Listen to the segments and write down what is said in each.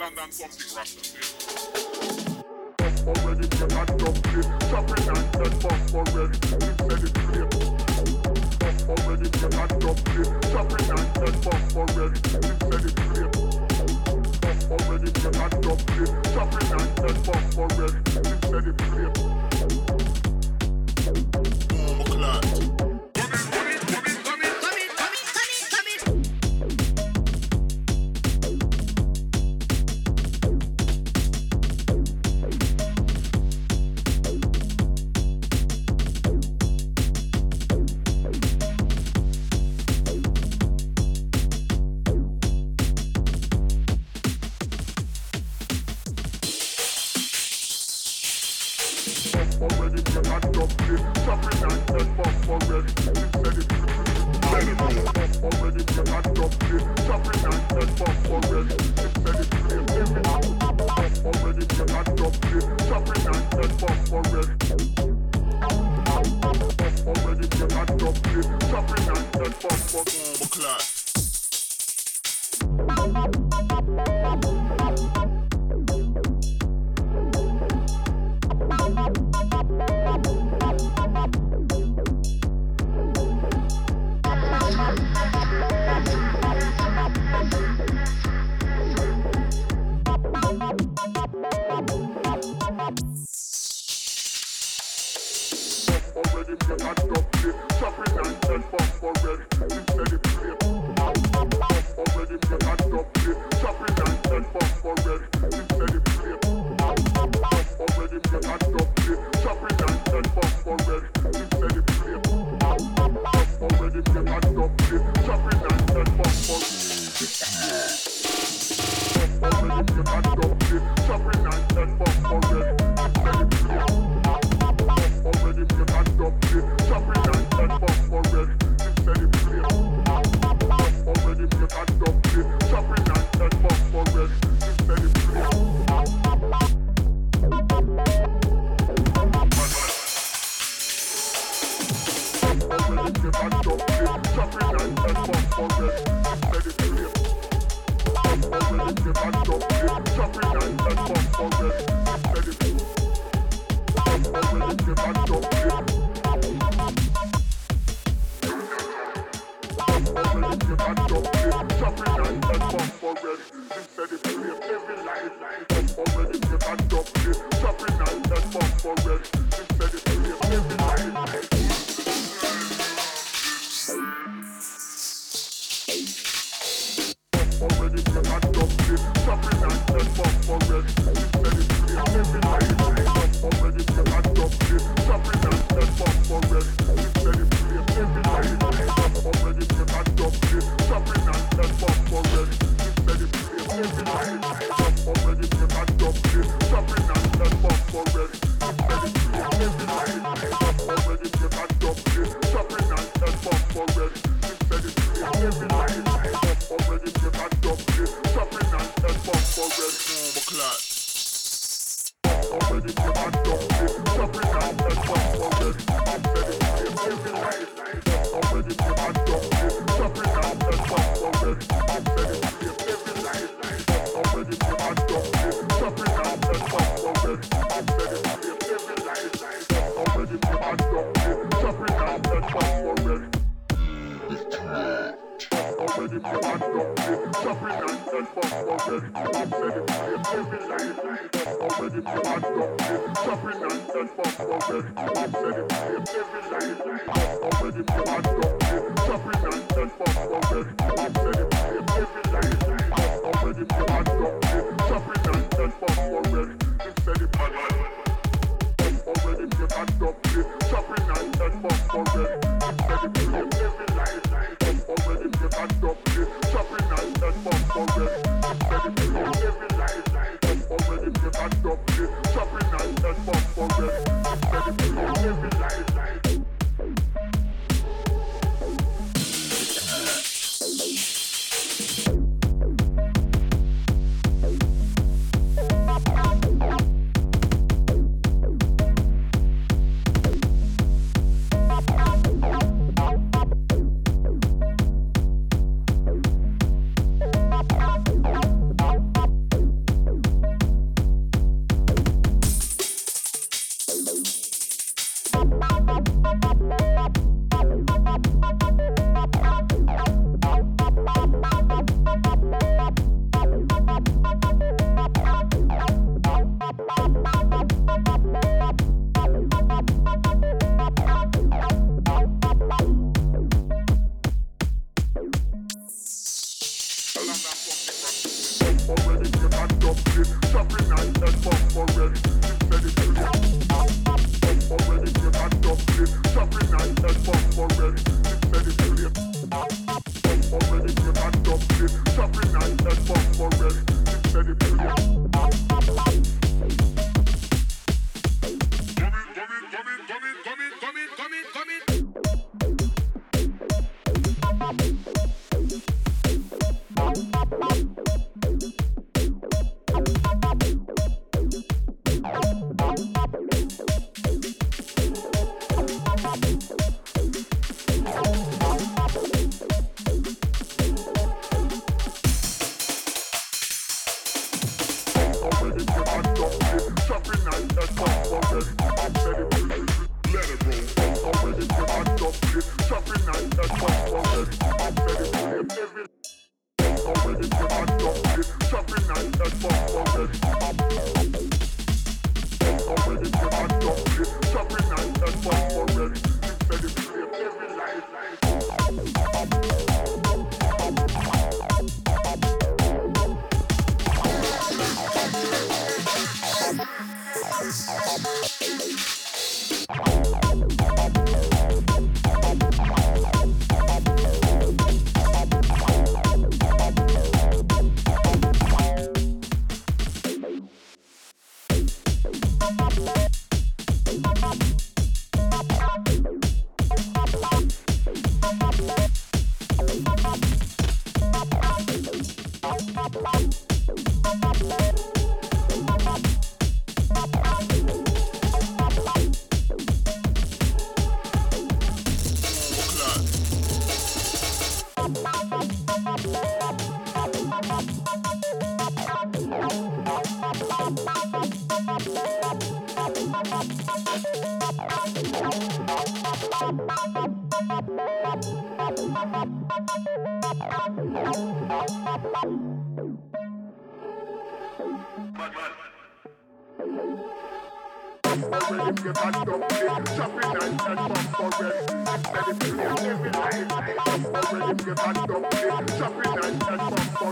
and some things rasta. Already said it. Already Shopping night and fuck already. Instead of every life already get a dump day Chopping knife and bump already Steady flow every line Up already get a dump day Chopping knife and bump already Steady flow every line Chopping and bump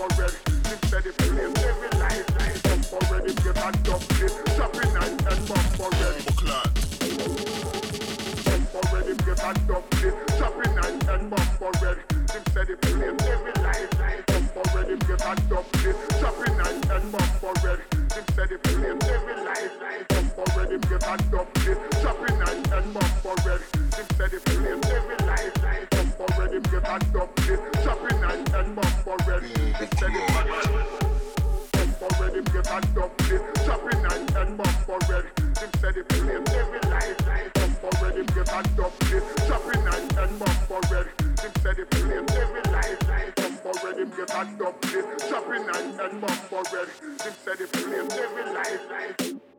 temporary. Instead of blame, every life is temporary. Get a dumpling, chopping and temporary. Buckland. Temporary, get a dumpling, chopping and temporary. Instead of blame, every life is temporary. Get a and temporary. Instead of blame, every life is temporary. Get a and get a doubly. Chopping night and place every light, light.